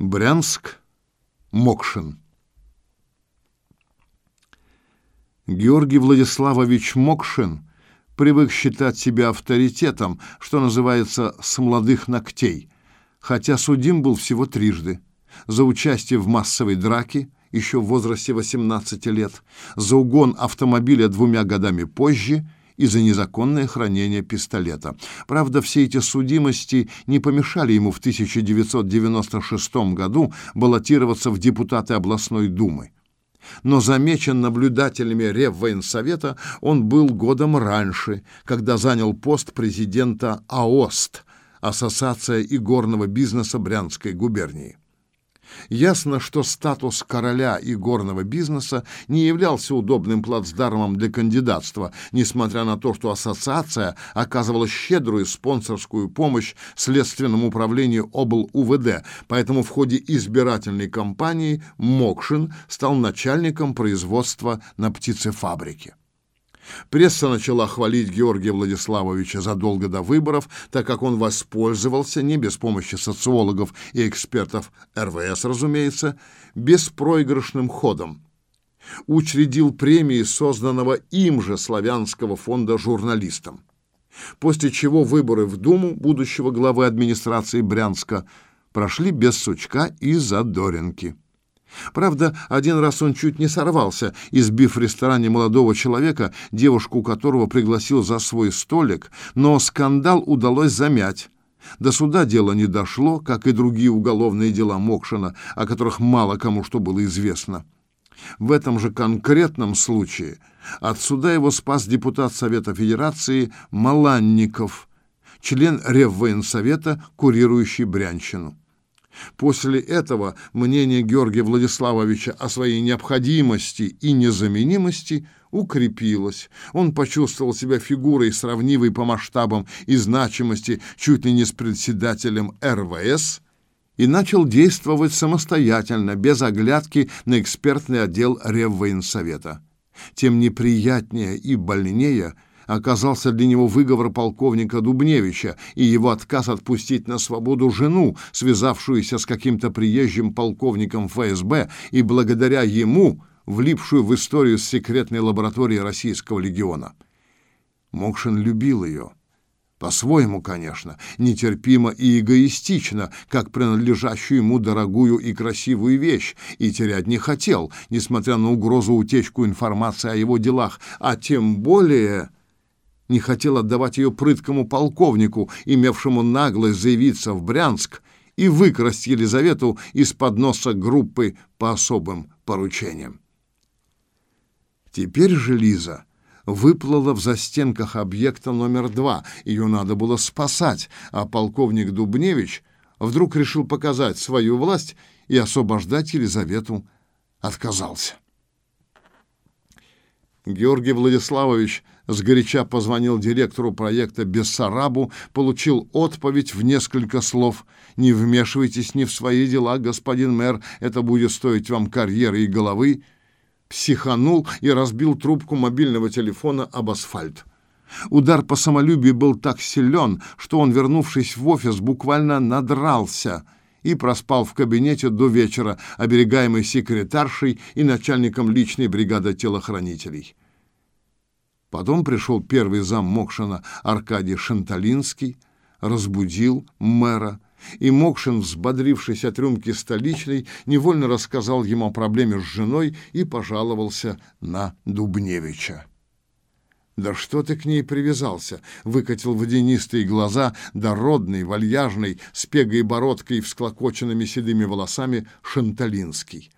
Брянск, Мокшин. Георгий Владиславович Мокшин привык считать себя авторитетом, что называется, с молодых ногтей, хотя судим был всего трижды. За участие в массовой драке, еще в возрасте 18 лет, за угон автомобиля двумя годами позже – и за незаконное хранение пистолета. Правда, все эти судимости не помешали ему в 1996 году баллотироваться в депутаты областной думы. Но замечен наблюдателями Реввоенсовета он был годом раньше, когда занял пост президента АОСТ, Ассоциация игорного бизнеса Брянской губернии. Ясно, что статус короля и горного бизнеса не являлся удобным плацдармом для кандидатства, несмотря на то, что ассоциация оказывала щедрую спонсорскую помощь Следственному управлению обл. УВД, поэтому в ходе избирательной кампании Мокшин стал начальником производства на птицефабрике. Пресса начала хвалить Георгия Владиславовича задолго до выборов, так как он воспользовался, не без помощи социологов и экспертов РВС, разумеется, беспроигрышным ходом. Учредил премии созданного им же славянского фонда журналистам. После чего выборы в Думу будущего главы администрации Брянска прошли без сучка и задоринки. Правда, один раз он чуть не сорвался, избив в ресторане молодого человека, девушку которого пригласил за свой столик, но скандал удалось замять. До суда дело не дошло, как и другие уголовные дела Мокшина, о которых мало кому что было известно. В этом же конкретном случае от суда его спас депутат Совета Федерации Маланников, член Реввоенсовета, курирующий Брянщину. После этого мнение Георгия Владиславовича о своей необходимости и незаменимости укрепилось. Он почувствовал себя фигурой, сравнивой по масштабам и значимости чуть ли не с председателем РВС, и начал действовать самостоятельно, без оглядки на экспертный отдел Реввоенсовета. Тем неприятнее и больнее – оказался для него выговор полковника Дубневича и его отказ отпустить на свободу жену, связавшуюся с каким-то приезжим полковником ФСБ и благодаря ему влипшую в историю с секретной лабораторией Российского легиона. Мокшин любил ее. По-своему, конечно, нетерпимо и эгоистично, как принадлежащую ему дорогую и красивую вещь, и терять не хотел, несмотря на угрозу утечку информации о его делах, а тем более не хотел отдавать ее прыткому полковнику, имевшему наглость заявиться в Брянск и выкрасть Елизавету из-под носа группы по особым поручениям. Теперь же Лиза выплыла в застенках объекта номер два. Ее надо было спасать, а полковник Дубневич вдруг решил показать свою власть и освобождать Елизавету отказался. Георгий Владиславович сгоряча позвонил директору проекта Бессарабу, получил отповедь в несколько слов. «Не вмешивайтесь ни в свои дела, господин мэр, это будет стоить вам карьеры и головы». Психанул и разбил трубку мобильного телефона об асфальт. Удар по самолюбию был так силен, что он, вернувшись в офис, буквально надрался и проспал в кабинете до вечера, оберегаемый секретаршей и начальником личной бригады телохранителей. Потом пришел первый зам Мокшина Аркадий Шанталинский, разбудил мэра, и Мокшин, взбодрившись от рюмки столичной, невольно рассказал ему о проблеме с женой и пожаловался на Дубневича. «Да что ты к ней привязался?» — выкатил водянистые глаза, дородный, вальяжный, с пегой бородкой и всклокоченными седыми волосами Шанталинский.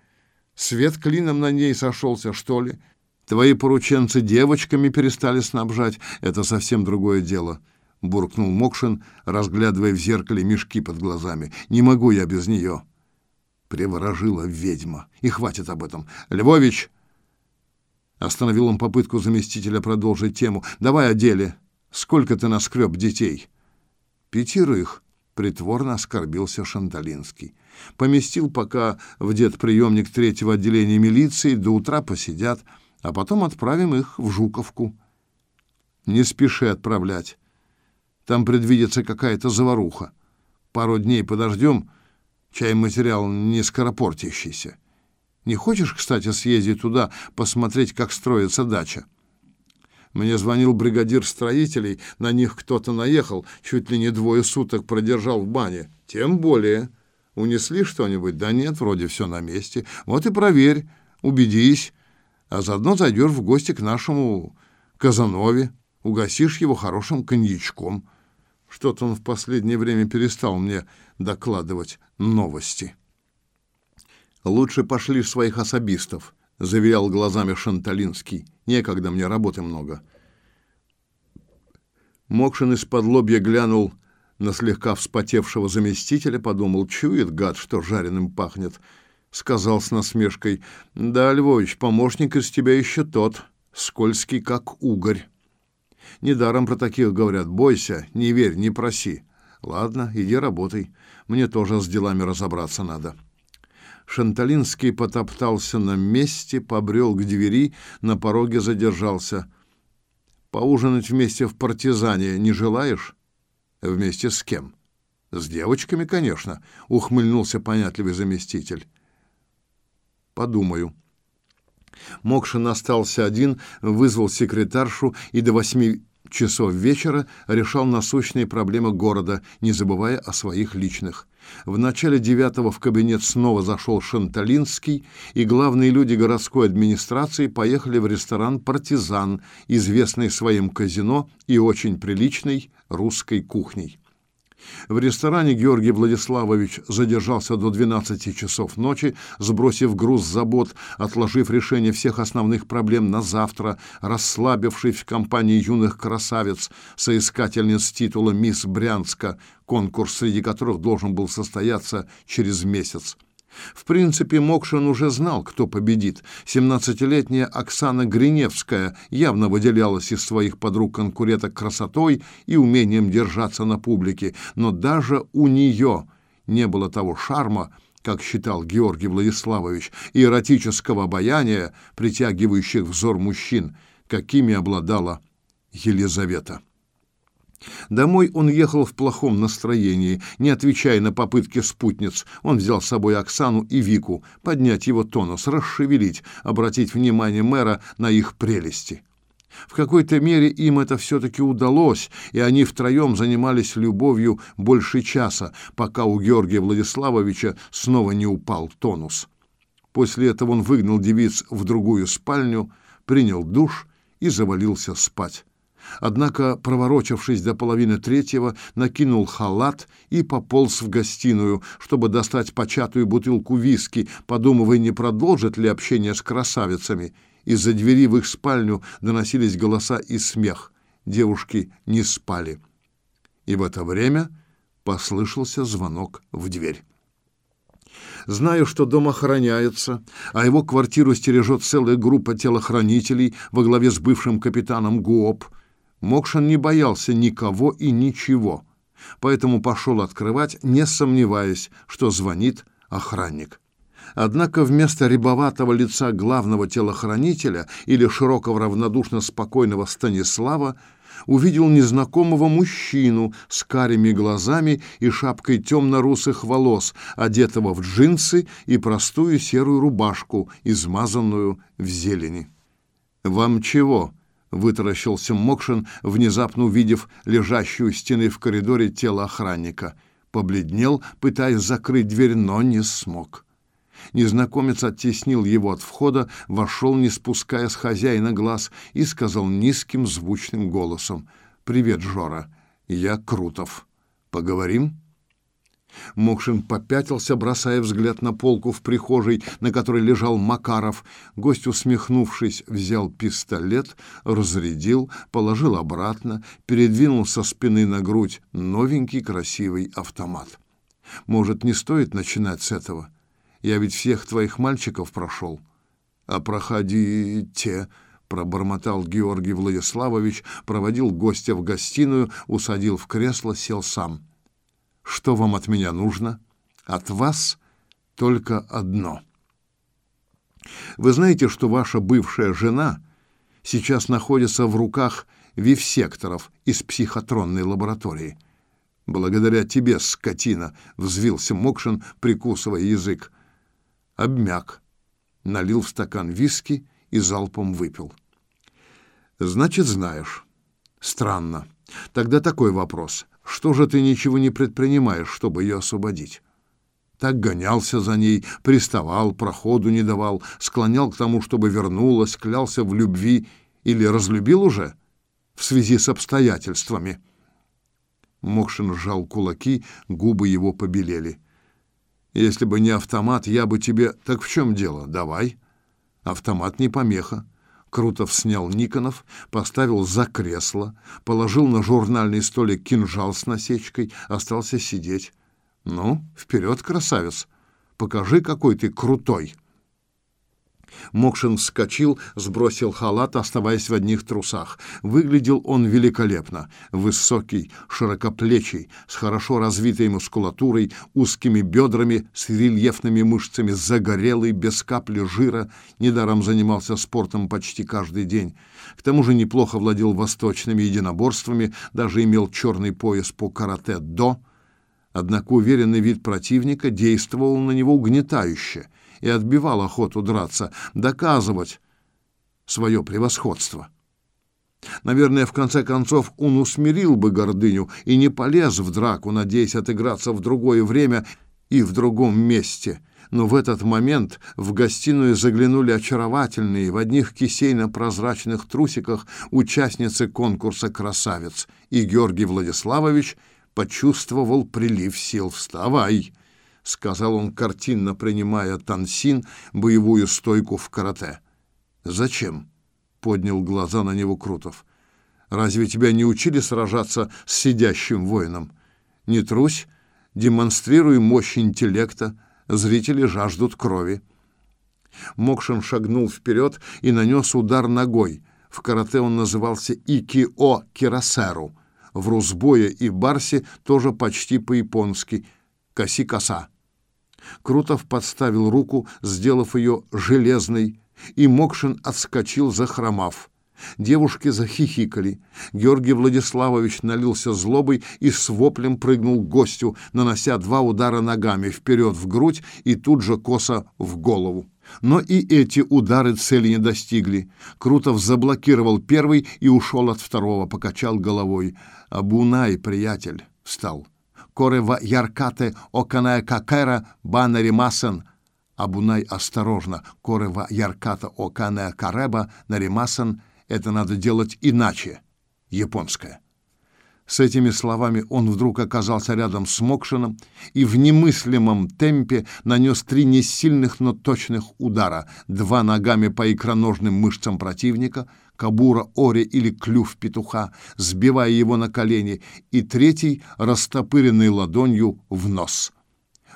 «Свет клином на ней сошелся, что ли? Твои порученцы девочками перестали снабжать. Это совсем другое дело, — буркнул Мокшин, разглядывая в зеркале мешки под глазами. Не могу я без нее. Приворожила ведьма. И хватит об этом. Львович! Остановил он попытку заместителя продолжить тему. Давай о деле. Сколько ты наскреб детей? Пятерых. Притворно оскорбился Шанталинский. Поместил пока в дед-приемник третьего отделения милиции, до утра посидят — а потом отправим их в Жуковку. Не спеши отправлять. Там предвидится какая-то заваруха. Пару дней подождем, Чай материал не скоропортящийся. Не хочешь, кстати, съездить туда, посмотреть, как строится дача? Мне звонил бригадир строителей, на них кто-то наехал, чуть ли не двое суток продержал в бане. Тем более. Унесли что-нибудь? Да нет, вроде все на месте. Вот и проверь, убедись, а заодно зайдешь в гости к нашему Казанове, угостишь его хорошим коньячком. Что-то он в последнее время перестал мне докладывать новости. Лучше пошли своих особистов, заверял глазами Шанталинский. Некогда мне работы много. Мокшин из-под лобья глянул на слегка вспотевшего заместителя, подумал, чует гад, что жареным пахнет. Сказал с насмешкой, «Да, Львович, помощник из тебя еще тот, скользкий, как угорь. Недаром про таких говорят, бойся, не верь, не проси. Ладно, иди работай, мне тоже с делами разобраться надо». Шанталинский потоптался на месте, побрел к двери, на пороге задержался. «Поужинать вместе в партизане не желаешь?» «Вместе с кем?» «С девочками, конечно», — ухмыльнулся понятливый заместитель. «Подумаю». Мокшин остался один, вызвал секретаршу и до восьми часов вечера решал насущные проблемы города, не забывая о своих личных. В начале девятого в кабинет снова зашел Шанталинский, и главные люди городской администрации поехали в ресторан «Партизан», известный своим казино и очень приличной русской кухней. В ресторане Георгий Владиславович задержался до 12 часов ночи, сбросив груз забот, отложив решение всех основных проблем на завтра, расслабившись в компании юных красавиц, соискательниц титула «Мисс Брянска», конкурс среди которых должен был состояться через месяц. В принципе, Мокшин уже знал, кто победит. Семнадцатилетняя Оксана Гриневская явно выделялась из своих подруг-конкуренток красотой и умением держаться на публике, но даже у нее не было того шарма, как считал Георгий Владиславович, и эротического обаяния, притягивающих взор мужчин, какими обладала Елизавета. Домой он ехал в плохом настроении, не отвечая на попытки спутниц. Он взял с собой Оксану и Вику, поднять его тонус, расшевелить, обратить внимание мэра на их прелести. В какой-то мере им это все-таки удалось, и они втроем занимались любовью больше часа, пока у Георгия Владиславовича снова не упал тонус. После этого он выгнал девиц в другую спальню, принял душ и завалился спать. Однако, проворочившись до половины третьего, накинул халат и пополз в гостиную, чтобы достать початую бутылку виски, подумывая, не продолжит ли общение с красавицами. Из-за двери в их спальню доносились голоса и смех. Девушки не спали. И в это время послышался звонок в дверь. Знаю, что дом охраняется, а его квартиру стережет целая группа телохранителей во главе с бывшим капитаном ГУОП — Мокшин не боялся никого и ничего, поэтому пошел открывать, не сомневаясь, что звонит охранник. Однако вместо рябоватого лица главного телохранителя или широкого равнодушно спокойного Станислава увидел незнакомого мужчину с карими глазами и шапкой темно-русых волос, одетого в джинсы и простую серую рубашку, измазанную в зелени. «Вам чего?» Вытаращился Мокшин, внезапно увидев лежащую у стены в коридоре тело охранника. Побледнел, пытаясь закрыть дверь, но не смог. Незнакомец оттеснил его от входа, вошел, не спуская с хозяина глаз, и сказал низким звучным голосом: "Привет, Жора. Я Крутов. Поговорим?" Мокшин попятился, бросая взгляд на полку в прихожей, на которой лежал Макаров. Гость, усмехнувшись, взял пистолет, разрядил, положил обратно, передвинул со спины на грудь новенький красивый автомат. «Может, не стоит начинать с этого? Я ведь всех твоих мальчиков прошел». «А проходите», — пробормотал Георгий Владиславович, проводил гостя в гостиную, усадил в кресло, сел сам. Что вам от меня нужно? От вас только одно. Вы знаете, что ваша бывшая жена сейчас находится в руках вивсекторов из психотронной лаборатории? Благодаря тебе, скотина, взвился Мокшин, прикусывая язык. Обмяк, налил в стакан виски и залпом выпил. Значит, знаешь. Странно. Тогда такой вопрос. Что же ты ничего не предпринимаешь, чтобы ее освободить? Так гонялся за ней, приставал, проходу не давал, склонял к тому, чтобы вернулась, клялся в любви или разлюбил уже в связи с обстоятельствами. Мокшин сжал кулаки, губы его побелели. Если бы не автомат, я бы тебе... Так в чем дело? Давай. Автомат не помеха. Крутов снял Никонов, поставил за кресло, положил на журнальный столик кинжал с насечкой, остался сидеть. Ну, вперед, красавец, покажи, какой ты крутой. Мокшин вскочил, сбросил халат, оставаясь в одних трусах. Выглядел он великолепно. Высокий, широкоплечий, с хорошо развитой мускулатурой, узкими бедрами, с рельефными мышцами, загорелый, без капли жира. Недаром занимался спортом почти каждый день. К тому же неплохо владел восточными единоборствами, даже имел черный пояс по карате-до. Однако уверенный вид противника действовал на него угнетающе — и отбивал охоту драться, доказывать свое превосходство. Наверное, в конце концов он усмирил бы гордыню и не полез в драку, надеясь отыграться в другое время и в другом месте. Но в этот момент в гостиную заглянули очаровательные в одних кисейно-прозрачных трусиках участницы конкурса «Красавец», и Георгий Владиславович почувствовал прилив сил. «Вставай!» — сказал он, картинно принимая тансин, боевую стойку в карате. «Зачем?» — поднял глаза на него Крутов. «Разве тебя не учили сражаться с сидящим воином? Не трусь, демонстрируй мощь интеллекта, зрители жаждут крови». Мокшин шагнул вперед и нанес удар ногой. В карате он назывался икио кирасеру. В русбое и барсе тоже почти по-японски «коси-коса». Крутов подставил руку, сделав ее железной, и Мокшин отскочил, захромав. Девушки захихикали. Георгий Владиславович налился злобой и с воплем прыгнул к гостю, нанося два удара ногами вперед в грудь и тут же косо в голову. Но и эти удары цели не достигли. Крутов заблокировал первый и ушел от второго, покачал головой. «Абунай, приятель!» встал корева яркате оканая какера банаримасен. Абунай осторожно, корева ярката оканая кареба наримасен. Это надо делать иначе. Японское. С этими словами он вдруг оказался рядом с Мокшином и в немыслимом темпе нанес три несильных, но точных удара, два ногами по икроножным мышцам противника, кабура ори или клюв петуха, сбивая его на колени, и третий, растопыренный ладонью, в нос.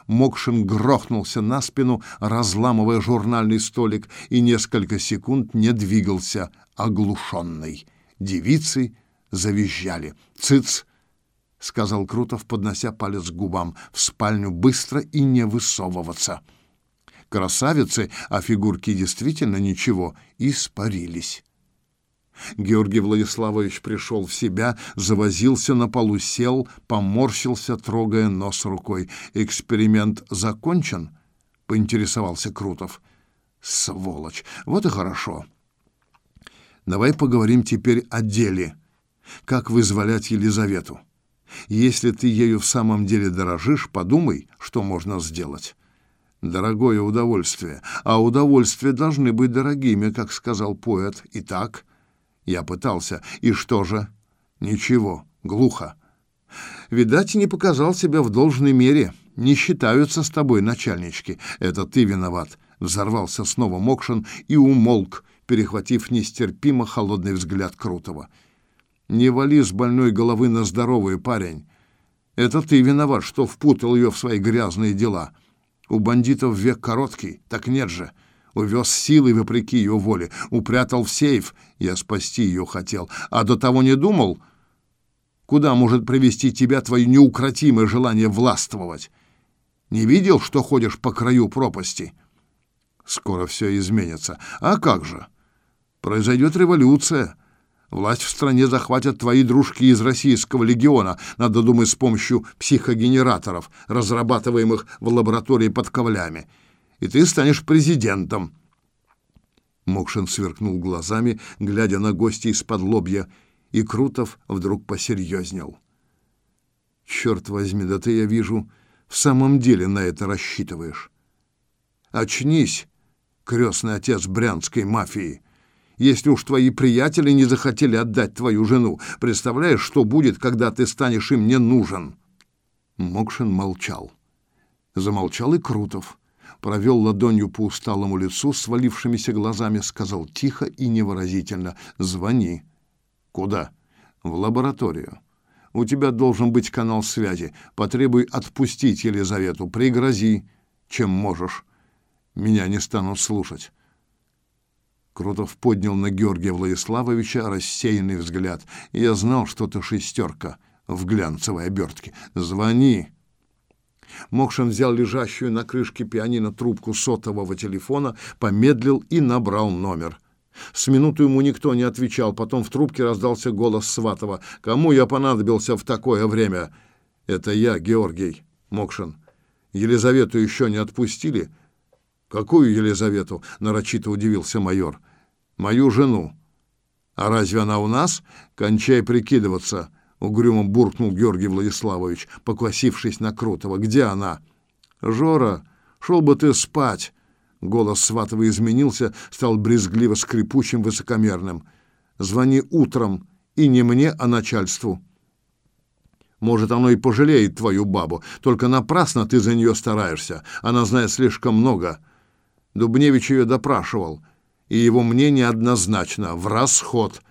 Мокшин грохнулся на спину, разламывая журнальный столик, и несколько секунд не двигался, оглушенный. Девицы завизжали. «Цыц!» — сказал Крутов, поднося палец к губам. «В спальню быстро и не высовываться!» Красавицы, а фигурки действительно ничего, испарились. Георгий Владиславович пришел в себя, завозился на полу, сел, поморщился, трогая нос рукой. «Эксперимент закончен?» — поинтересовался Крутов. «Сволочь! Вот и хорошо. Давай поговорим теперь о деле как вызволять Елизавету. Если ты ею в самом деле дорожишь, подумай, что можно сделать. Дорогое удовольствие, а удовольствия должны быть дорогими, как сказал поэт. Итак, я пытался. И что же? Ничего, глухо. Видать, не показал себя в должной мере. Не считаются с тобой начальнички. Это ты виноват. Взорвался снова Мокшин и умолк, перехватив нестерпимо холодный взгляд Крутого. Не вали с больной головы на здоровую, парень. Это ты виноват, что впутал ее в свои грязные дела. У бандитов век короткий, так нет же. Увез силой вопреки ее воле, упрятал в сейф. Я спасти ее хотел, а до того не думал. Куда может привести тебя твое неукротимое желание властвовать? Не видел, что ходишь по краю пропасти? Скоро все изменится. А как же? Произойдет революция. Власть в стране захватят твои дружки из российского легиона, надо думать, с помощью психогенераторов, разрабатываемых в лаборатории под ковлями. И ты станешь президентом. Мокшин сверкнул глазами, глядя на гостя из-под лобья, и Крутов вдруг посерьезнел. «Черт возьми, да ты, я вижу, в самом деле на это рассчитываешь. Очнись, крестный отец брянской мафии!» Если уж твои приятели не захотели отдать твою жену. Представляешь, что будет, когда ты станешь им не нужен?» Мокшин молчал. Замолчал и Крутов. Провел ладонью по усталому лицу свалившимися глазами, сказал тихо и невыразительно «Звони». «Куда?» «В лабораторию. У тебя должен быть канал связи. Потребуй отпустить Елизавету. Пригрози, чем можешь. Меня не станут слушать. Крутов поднял на Георгия Владиславовича рассеянный взгляд. Я знал, что ты шестерка в глянцевой обертке. Звони. Мокшин взял лежащую на крышке пианино трубку сотового телефона, помедлил и набрал номер. С минуту ему никто не отвечал, потом в трубке раздался голос Сватова. «Кому я понадобился в такое время?» «Это я, Георгий Мокшин. Елизавету еще не отпустили?» «Какую Елизавету?» — нарочито удивился майор. «Мою жену». «А разве она у нас? Кончай прикидываться!» — угрюмо буркнул Георгий Владиславович, покосившись на Крутого. «Где она?» «Жора, шел бы ты спать!» Голос Сватова изменился, стал брезгливо скрипучим, высокомерным. «Звони утром, и не мне, а начальству». Может, оно и пожалеет твою бабу, только напрасно ты за нее стараешься. Она знает слишком много. Дубневич ее допрашивал, и его мнение однозначно — в расход.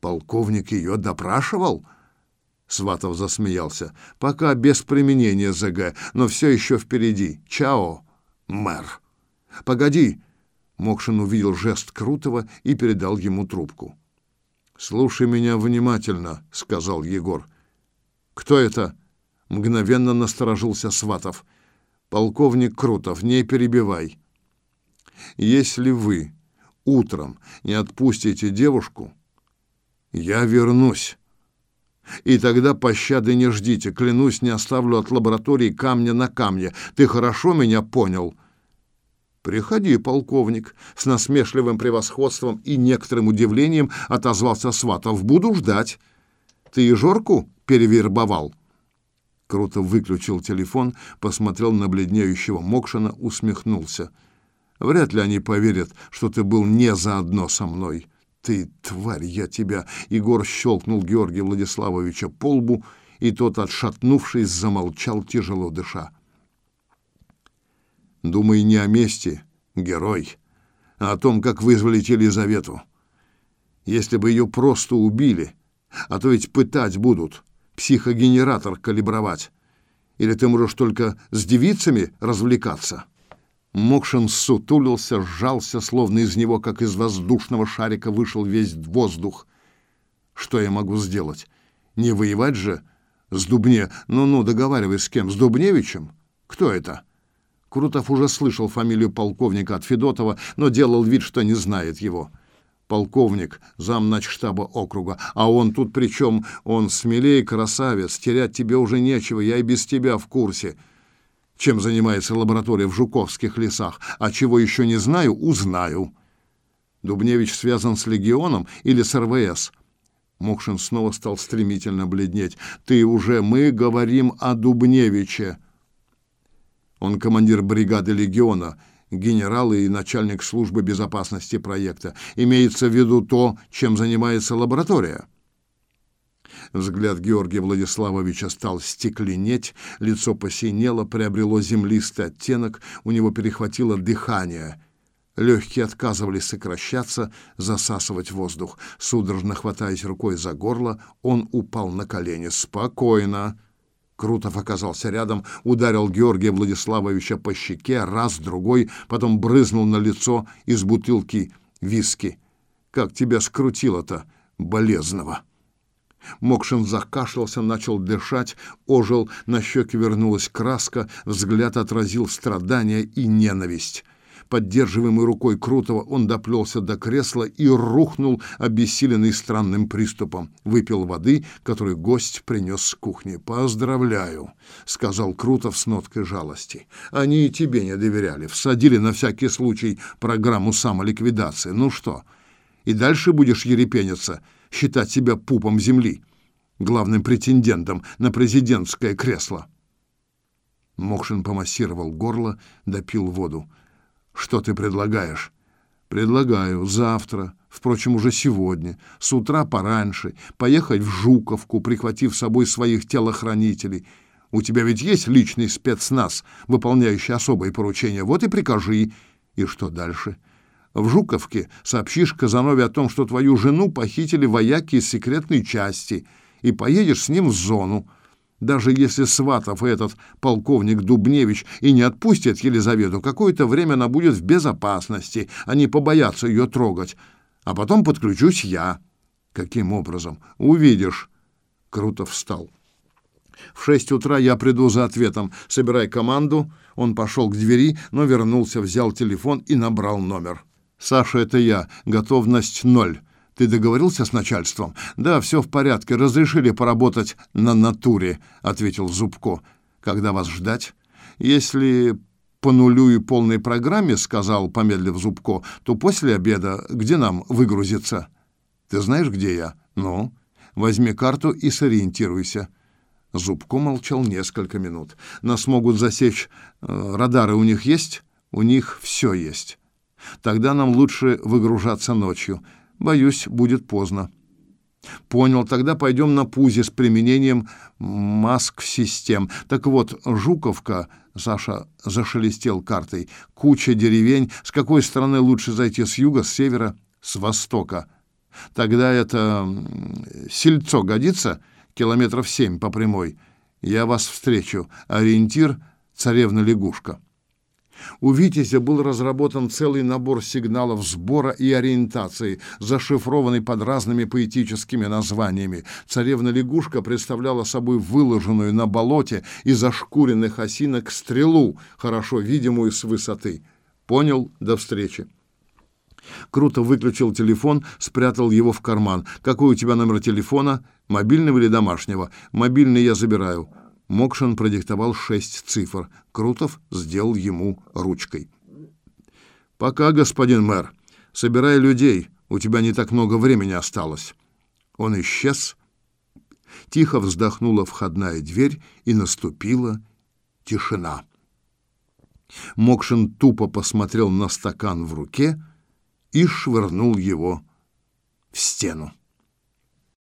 Полковник ее допрашивал? Сватов засмеялся. Пока без применения ЗГ, но все еще впереди. Чао, мэр. Погоди. Мокшин увидел жест Крутого и передал ему трубку. «Слушай меня внимательно», — сказал Егор. «Кто это?» — мгновенно насторожился Сватов. «Полковник Крутов, не перебивай. Если вы утром не отпустите девушку, я вернусь. И тогда пощады не ждите. Клянусь, не оставлю от лаборатории камня на камне. Ты хорошо меня понял?» «Приходи, полковник», — с насмешливым превосходством и некоторым удивлением отозвался Сватов. «Буду ждать. Ты и Жорку перевербовал?» Круто выключил телефон, посмотрел на бледнеющего Мокшина, усмехнулся. Вряд ли они поверят, что ты был не заодно со мной. Ты, тварь, я тебя!» Егор щелкнул Георгия Владиславовича по лбу, и тот, отшатнувшись, замолчал, тяжело дыша. «Думай не о мести, герой, а о том, как вызволить Елизавету. Если бы ее просто убили, а то ведь пытать будут, психогенератор калибровать. Или ты можешь только с девицами развлекаться?» Мокшин сутулился, сжался, словно из него, как из воздушного шарика, вышел весь воздух. Что я могу сделать? Не воевать же с Дубне... Ну-ну, договаривай с кем? С Дубневичем? Кто это? Крутов уже слышал фамилию полковника от Федотова, но делал вид, что не знает его. Полковник, зам штаба округа. А он тут при чем? Он смелее, красавец. Терять тебе уже нечего, я и без тебя в курсе чем занимается лаборатория в Жуковских лесах, а чего еще не знаю, узнаю. Дубневич связан с легионом или с РВС? Мокшин снова стал стремительно бледнеть. Ты уже, мы говорим о Дубневиче. Он командир бригады легиона, генерал и начальник службы безопасности проекта. Имеется в виду то, чем занимается лаборатория. Взгляд Георгия Владиславовича стал стекленеть, лицо посинело, приобрело землистый оттенок, у него перехватило дыхание. Легкие отказывались сокращаться, засасывать воздух. Судорожно хватаясь рукой за горло, он упал на колени. «Спокойно!» Крутов оказался рядом, ударил Георгия Владиславовича по щеке, раз, другой, потом брызнул на лицо из бутылки виски. «Как тебя скрутило-то, болезного!» Мокшин закашлялся, начал дышать, ожил, на щеки вернулась краска, взгляд отразил страдания и ненависть. Поддерживаемый рукой Крутого, он доплелся до кресла и рухнул, обессиленный странным приступом. Выпил воды, которую гость принес с кухни. «Поздравляю», — сказал Крутов с ноткой жалости. «Они и тебе не доверяли. Всадили на всякий случай программу самоликвидации. Ну что, и дальше будешь ерепениться, считать себя пупом земли, главным претендентом на президентское кресло?» Мокшин помассировал горло, допил воду. «Что ты предлагаешь?» «Предлагаю завтра, впрочем, уже сегодня, с утра пораньше, поехать в Жуковку, прихватив с собой своих телохранителей. У тебя ведь есть личный спецназ, выполняющий особые поручения. Вот и прикажи. И что дальше?» В Жуковке сообщишь Казанове о том, что твою жену похитили вояки из секретной части, и поедешь с ним в зону. Даже если Сватов и этот полковник Дубневич и не отпустят Елизавету, какое-то время она будет в безопасности, они побоятся ее трогать. А потом подключусь я. Каким образом? Увидишь. Круто встал. В шесть утра я приду за ответом. Собирай команду. Он пошел к двери, но вернулся, взял телефон и набрал номер. «Саша, это я. Готовность ноль. Ты договорился с начальством? Да, все в порядке. Разрешили поработать на натуре, ответил Зубко. Когда вас ждать? Если по нулю и полной программе, сказал, помедлив Зубко, то после обеда где нам выгрузиться? Ты знаешь, где я? Ну, возьми карту и сориентируйся. Зубко молчал несколько минут. Нас могут засечь. Э, радары у них есть? У них все есть. Тогда нам лучше выгружаться ночью. Боюсь, будет поздно. Понял, тогда пойдем на пузе с применением маск-систем. Так вот, Жуковка, Саша зашелестел картой, куча деревень. С какой стороны лучше зайти, с юга, с севера, с востока? Тогда это сельцо годится, километров семь по прямой. Я вас встречу. Ориентир — царевна-лягушка. У «Витязя» был разработан целый набор сигналов сбора и ориентации, зашифрованный под разными поэтическими названиями. Царевна-лягушка представляла собой выложенную на болоте из ошкуренных осинок стрелу, хорошо видимую с высоты. Понял? До встречи. Круто выключил телефон, спрятал его в карман. «Какой у тебя номер телефона? Мобильного или домашнего? Мобильный я забираю». Мокшин продиктовал шесть цифр. Крутов сделал ему ручкой. «Пока, господин мэр. Собирай людей. У тебя не так много времени осталось». Он исчез. Тихо вздохнула входная дверь, и наступила тишина. Мокшин тупо посмотрел на стакан в руке и швырнул его в стену.